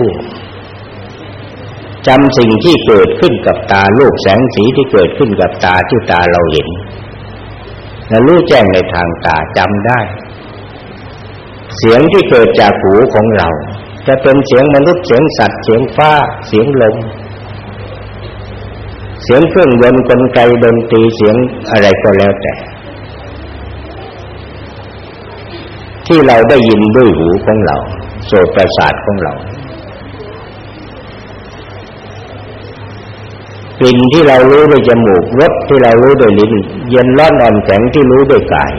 จำสิ่งที่เกิดขึ้นกับตาลูกแสงสีที่เกิดขึ้นกับตาที่ตาเราเห็นและรู้แจ้งในทางตาจำได้ เสียงที่เกิดจากหูของเรา จะเป็นเสียงมนุษย์เสียงสัตว์เสียงฟ้าเสียงลม เสียงเครื่องยนต์กลไกดนตรีเสียงอะไรก็แล้วแต่ ที่เราได้ยินด้วยหูของเราโสตประสาทของเรากลิ่นที่เรารู้ด้วยจมูกรสที่เรารู้ด้วยลิ้น เย็นร้อนอ่อนแข็งที่รู้ด้วยกาย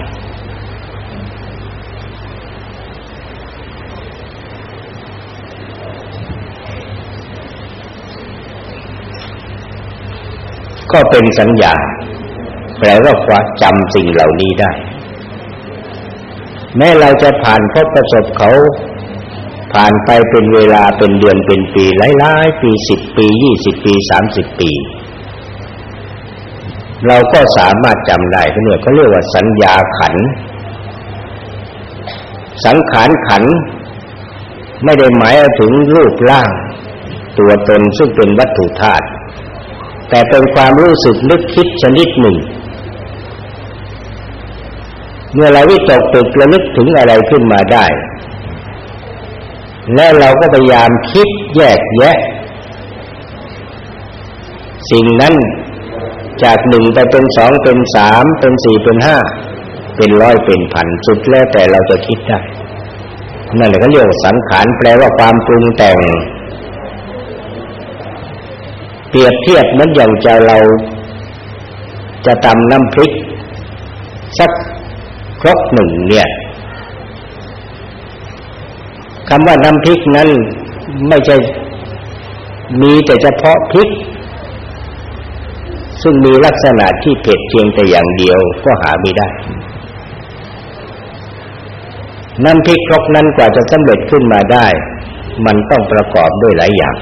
ก็เป็นสัญญา แปลว่าความจำสิ่งเหล่านี้ได้ แม้เราจะผ่านพบประสบเขา ผ่านไปเป็นเวลาเป็นเดือนเป็นปีหลายๆปีสิบปียี่สิบปีสามสิบปี เราก็สามารถจำได้เขาเนี่ยเขาเรียกว่าสัญญาขัน สังขารขันไม่ได้หมายถึงรูปร่าง ตัวตนซึ่งเป็นวัตถุธาตุ แต่เป็นความรู้สึกนึกคิดชนิดหนึ่ง เมื่อเราวิตกตึกระลึกถึงอะไรขึ้นมาได้ และเราก็พยายามคิดแยกแยะ สิ่งนั้นจากหนึ่งไปเป็นสองเป็นสามเป็นสี่เป็นห้าเป็นร้อยเป็นพันสุดแล้วแต่เราจะคิดได้ นั่นแหละเขาเรียกสังขารแปลว่าความปรุงแต่ง รียบเทียบเหมือนอย่างจะเราจะตำน้ำพริก สักครกหนึ่งเนี่ยคำว่าน้ำพริกนั้นไม่ใช่มีแต่เฉพาะพริก ซึ่งมีลักษณะที่เผ็ดเพียงแต่อย่างเดียวก็หาไม่ได้ น้ำพริกครกนั้นกว่าจะสำเร็จขึ้นมาได้ มันต้องประกอบด้วยหลายอย่าง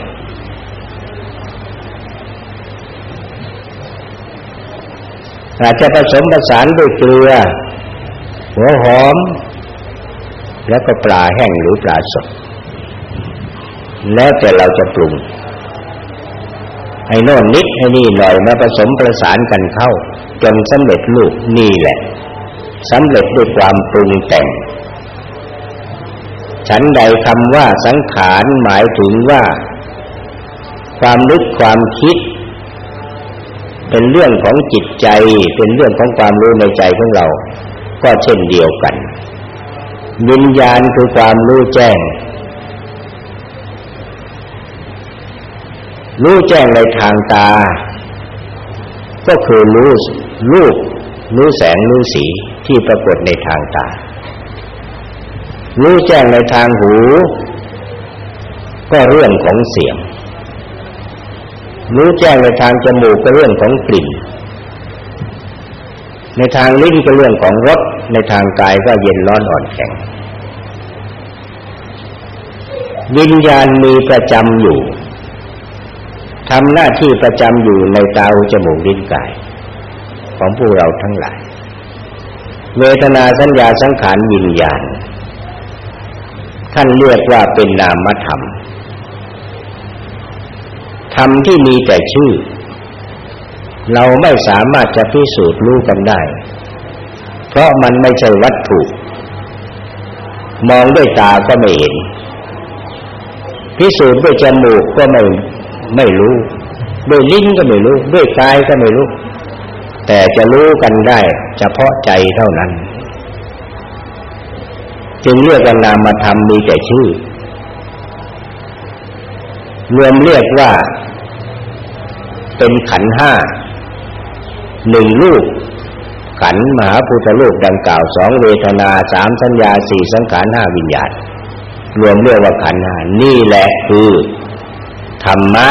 อาจจะผสมผสานด้วยเกลือ หัวหอม แล้วก็ปลาแห้งหรือปลาสด แล้วแต่เราจะปรุงไอ้โน่นนิดไอ้นี่หน่อยมาผสมประสานกันเข้า จนสำเร็จลูกนี่แหละสำเร็จด้วยความปรุงแต่ง ฉันใดคำว่าสังขารหมายถึงว่า ความนึกความคิด เป็นเรื่องของจิตใจ เป็นเรื่องของความรู้ในใจของเรา ก็เช่นเดียวกันวิญญาณคือความรู้แจ้ง รู้แจ้งในทางตา ก็คือรู้รูปรู้แสงรู้สีที่ปรากฏในทางตา รู้แจ้งในทางหู ก็เรื่องของเสียง รู้แจ้งในทางจมูกก็เรื่องของกลิ่น ในทางลิ้นก็เรื่องของรสในทางกายก็เย็นร้อนอ่อนแข็ง วิญญาณมีประจำอยู่ทำหน้าที่ประจำอยู่ในตาหูจมูกลิ้นกาย ของพวกเราทั้งหลาย เวทนาสัญญาสังขารวิญญาณ ท่านเรียกว่าเป็นนามธรรม ธรรมที่มีแต่ชื่อ เราไม่สามารถจะพิสูจน์รู้กันได้ เพราะมันไม่ใช่วัตถุ มองด้วยตาก็ไม่เห็น พิสูจน์ด้วยจมูกก็ไม่ไม่รู้ ด้วยลิ้นก็ไม่รู้ ด้วยกายก็ไม่รู้ แต่จะรู้กันได้ เฉพาะใจเท่านั้น จึงเรียกว่านามธรรมมีแต่ชื่อรวมเรียกว่า เป็นขันห้าหนึ่งรูป ขันมหาพุทธรูปดังกล่าวสองเวทนาสามสัญญาสี่สังขารห้าวิญญาณรวมเรียกว่าขันห้านี่แหละคือธรรมะ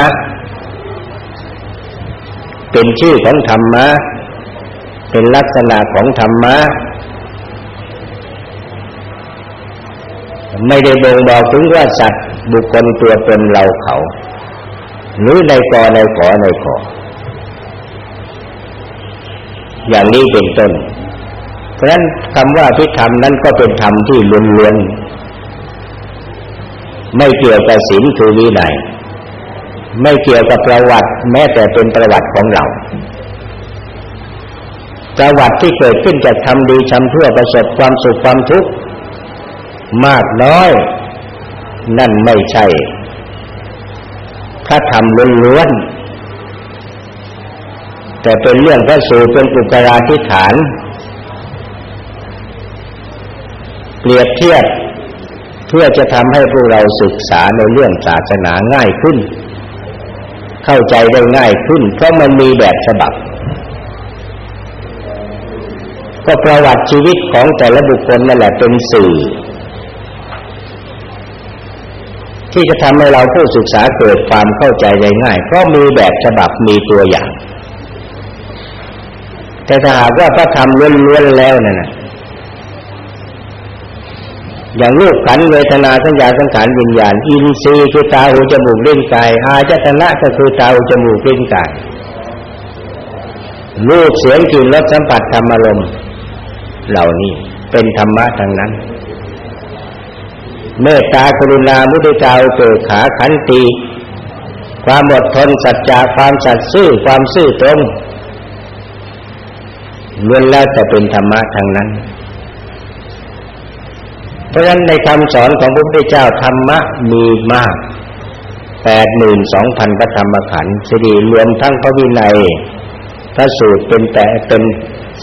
เป็นชื่อของธรรมะ เป็นลักษณะของธรรมะ ไม่ได้บ่งบอกถึงว่าสัตว์บุคคลตัวตนเราเขา หรือในกอในขอในขอ อย่างนี้เป็นต้น เพราะฉะนั้นคำว่าพิธรรมนั้นก็เป็นธรรมที่ล้วนๆไม่เกี่ยวกับศีลคือวินัยไม่เกี่ยวกับประวัติ แม้แต่เป็นประวัติของเราประวัติที่เกิดขึ้นจากทำดีทำชั่วประสบความสุขความทุกข์มากน้อย นั่นไม่ใช่ ถ้าทำล้วนๆแต่เป็นเรื่องพระสูตรเป็นปุกราธิฐาน เปรียบเทียบเพื่อจะทำให้พวกเราศึกษาในเรื่องศาสนาง่ายขึ้น เข้าใจได้ง่ายขึ้น เพราะมันมีแบบฉบับก็ประวัติชีวิตของแต่ละบุคคลนั่นแหละเป็นสื่อ ที่จะทำให้เราผู้ศึกษาเกิดความเข้าใจได้ง่าย เพราะมีแบบฉบับมีตัวอย่าง แต่ถ้าหากว่าพระธรรมล้วนๆแล้วนั่นนะอย่างรูปขันเวทนาสัญญาสังขารวิญญาณ อินทรีย์คือตาหูจมูกเล่นกายอาจตนะก็คือตาหูจมูกเล่นกายรูปเสียงกลิ่นรสสัมผัสธรรมอารมณ์เหล่านี้เป็นธรรมะทั้งนั้น เมตตากรุณามุทิตาเกิดขาขันติความอดทนสัจจะความสัตย์ซื่อความซื่อตรงล้วนแล้วแต่เป็นธรรมะทั้งนั้น เพราะฉะนั้นในคำสอนของพระพุทธเจ้าธรรมะมีมากแปดหมื่นสองพันพระธรรมขันธ์สิริรวมทั้งพระวินัยพระสูตรเป็นแต่เป็น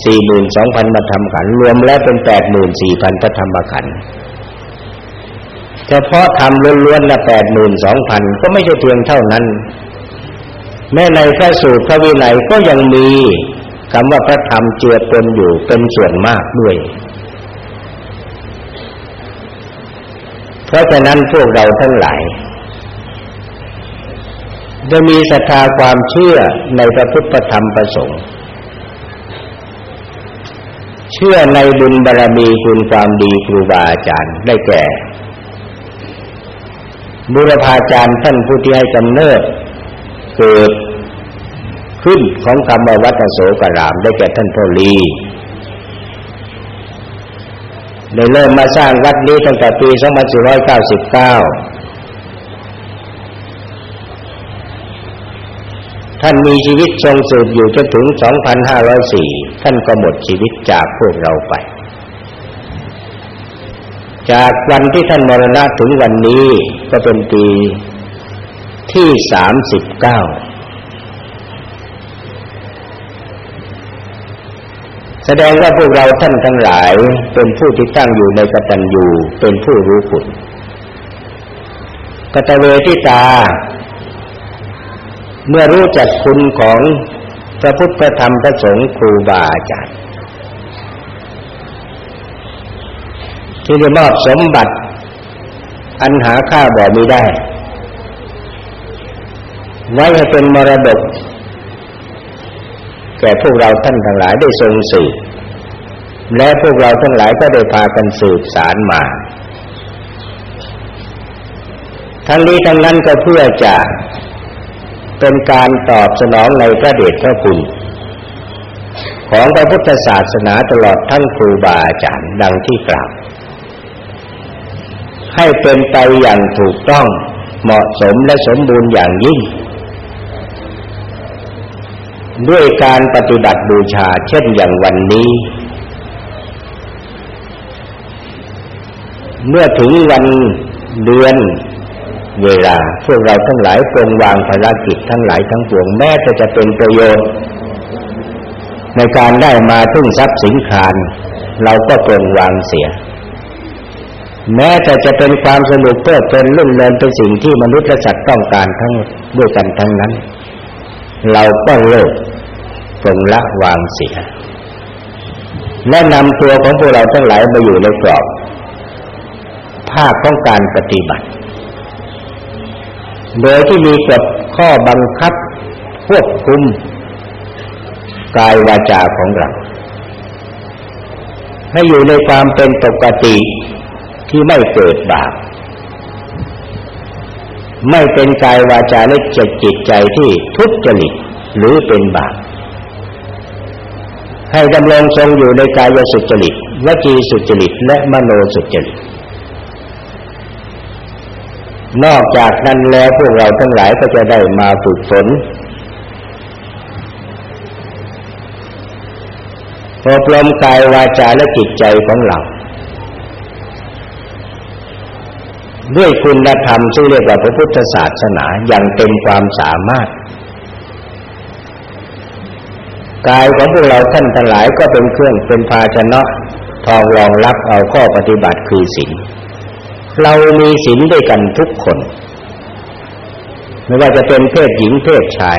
สี่หมื่นสองพันมาทำขันรวมแล้วเป็นแปดหมื่นสี่พันพระธรรมขัน เฉพาะทำล้วนๆละแปดหมื่นสองพันก็ไม่ใช่เพียงเท่านั้น แม้ในพระสูตรพระวินัยก็ยังมีคำว่าพระธรรมเจือปนอยู่เป็นส่วนมากด้วย เพราะฉะนั้นพวกเราทั้งหลายจะมีศรัทธาความเชื่อในพระพุทธธรรมประสงค์ เชื่อในบุญบารรมีคุณความดีครูบาอาจารย์ได้แก่ บุรพาจารย์ท่านผู้ที่ให้กำเนิดเกิดขึ้นของคำวัตโสกรามได้แก่ท่านโพลีได้เริ่มมาสร้างวัดนี้ตั้งแต่ปี 2499 ท่านมีชีวิตทรงสืบอยู่จนถึง 2,504 ท่านก็หมดชีวิตจากพวกเราไป จากวันที่ท่านมรณะถึงวันนี้ก็เป็นปีที่39แสดงว่าพวกเราท่านทั้งหลายเป็นผู้ที่ตั้งอยู่ในกตัญญูเป็นผู้รู้คุณกตเวทิตา เมื่อรู้จักคุณของพระพุทธธรรมพระสงฆ์ครูบาอาจารย์ ที่ได้มอบสมบัติ อันหาค่าบ่มีได้ ไว้ให้เป็นมรดก แก่พวกเราท่านทั้งหลายได้ทรงสืบและพวกเราทั้งหลายก็ได้พากันสืบสารมา ทั้งนี้ทั้งนั้นก็เพื่อจะเป็นการตอบสนองในพระเดชพระคุณของพระพุทธศาสนาตลอดทั้งครูบาอาจารย์ดังที่กล่าว ให้เป็นไปอย่างถูกต้องเหมาะสมและสมบูรณ์อย่างยิ่ง ด้วยการปฏิบัติบูชาเช่นอย่างวันนี้ เมื่อถึงวันเดือนเวลาพวกเราทั้งหลายปรงวางภารกิจทั้งหลายทั้งปวงแม้จะจะเป็นประโยชน์ ในการได้มาทุ่งทรัพย์สินคารเราก็ปรงวางเสีย แม้แต่จะเป็นความสนุกเพื่อเป็นลุ่นเรินเป็นสิ่งที่มนุษย์และสัตว์ต้องการทั้งด้วยกันทั้งนั้น เราก็เลิกปรงละวางเสียและนำตัวของพวกเราทั้งหลายมาอยู่ในกรอบ ภาคของการปฏิบัติ โดยที่มีกฎข้อบังคับควบคุมกายวาจาของเรา ให้อยู่ในความเป็นปกติ ที่ไม่เกิดบาปไม่เป็นกายวาจาและจิตใจที่ทุจริตหรือเป็นบาปให้ดำรงทรงอยู่ในกายสุจริตวจีสุจริตและมโนสุจริต นอกจากนั้นแล้วพวกเราทั้งหลายก็จะได้มาฝึกฝนอบรมกายวาจาและจิตใจของเรา ด้วยคุณธรรมที่เรียกว่าพระพุทธศาสนาอย่างเต็มความสามารถ กายของพวกเราท่านทั้งหลายก็เป็นเครื่องเป็นภาชนะทองรองรับเอาข้อปฏิบัติคือศีลเรามีศีลด้วยกันทุกคน ไม่ว่าจะเป็นเพศหญิงเพศชาย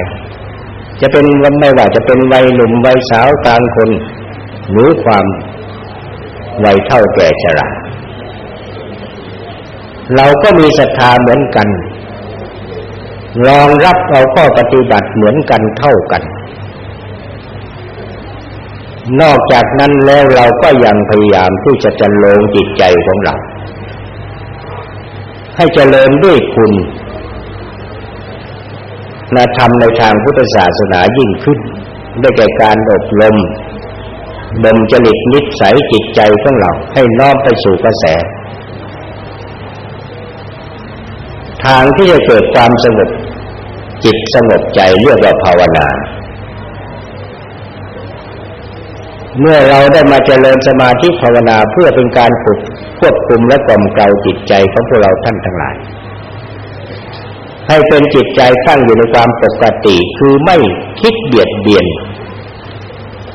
จะเป็นไม่ว่าจะเป็นวัยหนุ่มวัยสาวกลางคน หรือความวัยเท่าแก่ชรา เราก็มีศรัทธาเหมือนกันรองรับเอาข้อปฏิบัติเหมือนกันเท่ากัน นอกจากนั้นแล้วเราก็ยังพยายามที่จะจันลงจิตใจของเรา ให้เจริญด้วยคุณนาธรรมในทางพุทธศาสนายิ่งขึ้นได้แก่การอบรมบ่มจริตนิสัยจิตใจของเราให้น้อมไปสู่กระแส ทางที่จะเกิดความสงบจิตสงบใจเรียกว่าภาวนา เมื่อเราได้มาเจริญสมาธิภาวนาเพื่อเป็นการฝึกควบคุมและกล่อมเกลาจิตใจของพวกเราท่านทั้งหลาย ให้เป็นจิตใจตั้งอยู่ในความปกติคือไม่คิดเบียดเบียน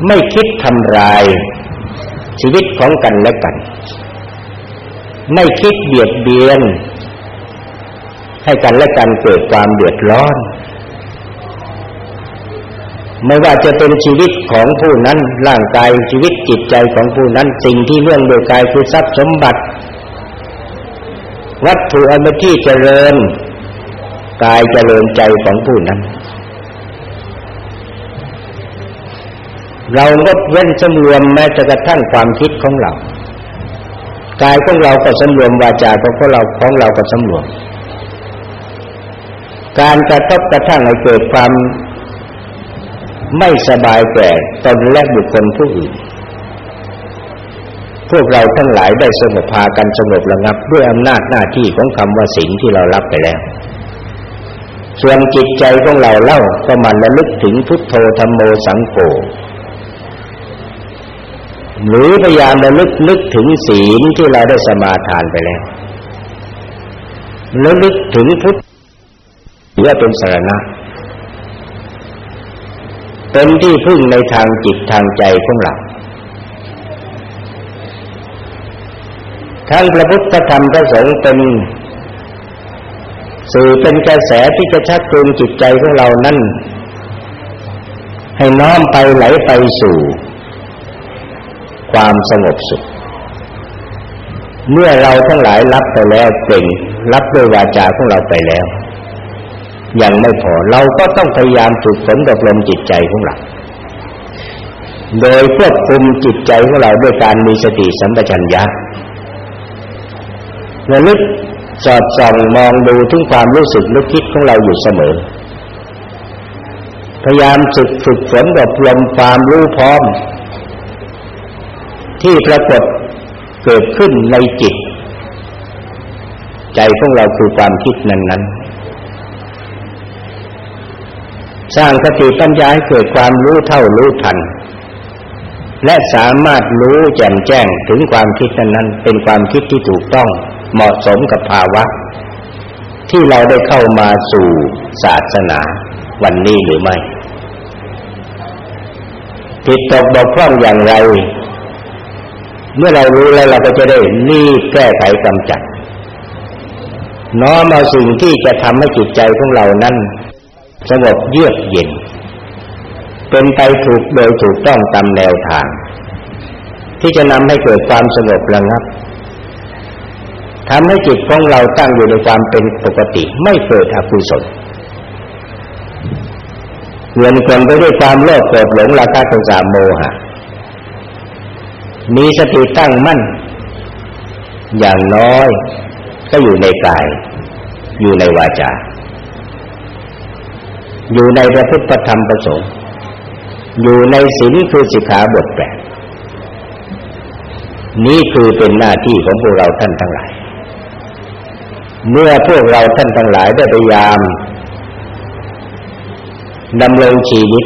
ไม่คิดทำลายชีวิตของกันและกัน ไม่คิดเบียดเบียน ให้กันและกันเกิดความเดือดร้อน ไม่ว่าจะเป็นชีวิตของผู้นั้นร่างกายชีวิตจิตใจของผู้นั้นสิ่งที่เรื่องโดยกายคือทรัพย์สมบัติ วัตถุอันที่เจริญกายเจริญใจของผู้นั้น เรางดเว้นสำรวมแม้จะกระทั่งความคิดของเรากายของเราก็สำรวมวาจาของเราของเราก็สำรวม การกระทบกระทั่งให้เกิดความไม่สบายแก่ตนและบุคคลผู้อื่น พวกเราทั้งหลายได้สงบพากันสงบระงับด้วยอำนาจหน้าที่ของคำว่าศีลที่เรารับไปแล้ว ส่วนจิตใจของเราเล่าก็มันระลึกถึงพุทโธธรรมโมสังโฆหรือพยายามระลึกนึกถึงศีลที่เราได้สมาทานไปแล้วระลึกถึงพุท ธว่าเป็นสารณะ เป็นที่พึ่งในทางจิตทางใจของเราทั้งพระพุทธธรรมพระสงฆ์เป็นสื่อเป็นกระแสที่จะชักจูงจิตใจของเรานั้นให้น้อมไปไหลไปสู่ ความสงบสุข เมื่อเราทั้งหลายรับไปแล้วเก่งรับด้วยวาจาของเราไปแล้ว ยังไม่พอ เราก็ต้องพยายามฝึกฝนอบรมจิตใจของเราโดยควบคุมจิตใจของเราด้วยการมีสติสัมปชัญญะระลึกสอดส่องมองดูถึงความรู้สึกนึกคิดของเราอยู่เสมอ พยายามฝึกฝึกฝนอบรมความรู้พร้อม ที่ปรากฏเกิดขึ้นในจิต ใจของเราคือความคิดนั้นๆ สร้างสติปัญญาให้เกิดความรู้เท่ารู้ทัน และสามารถรู้แจ่มแจ้งถึงความคิดนั้นๆเป็นความคิดที่ถูกต้องเหมาะสมกับภาวะ ที่เราได้เข้ามาสู่ศาสนาวันนี้หรือไม่ผิดตกบกพร่องอย่างไร เมื่อเรารู้แล้วเราก็จะได้รีบแก้ไขกำจัดน้อมเอาสิ่งที่จะทำให้จิตใจของเรานั้น สงบเยือกเย็น เป็นไปถูกโดยถูกต้องตามแนวทาง ที่จะนำให้เกิดความสงบระงับทำให้จิตของเราตั้งอยู่ในความเป็นปกติไม่เกิดอกุศลเงินคนไปด้วยความโลภโกรธหลงราคะโทสะโมหะ มีสติตั้งมั่น อย่างน้อยก็อยู่ในกาย อยู่ในวาจา อยู่ในพระพุทธธรรมประสงค์ อยู่ในศีลคือสิกขาบทแปดนี่คือเป็นหน้าที่ของพวกเราท่านทั้งหลาย เมื่อพวกเราท่านทั้งหลายได้พยายามดำเนินชีวิต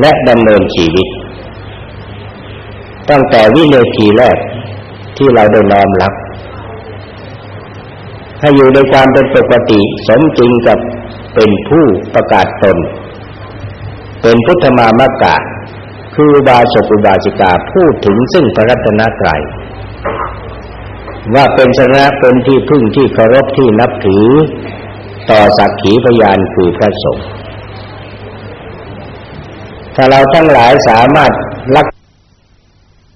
และดำเนินชีวิต ตั้งแต่วินาทีแรกที่เราได้น้อมรับ ให้อยู่ในความเป็นปกติสมจริงกับ เป็นผู้ประกาศตน เป็นพุทธมามกะ คือบาสกุบาสิกาพูดถึงซึ่งพระรัตนตรัยว่าเป็นสนะเป็นที่พึ่งที่เคารพที่นับถือ ต่อสักขีพยานคือพระสงฆ์ถ้าเราทั้งหลายสามารถรัก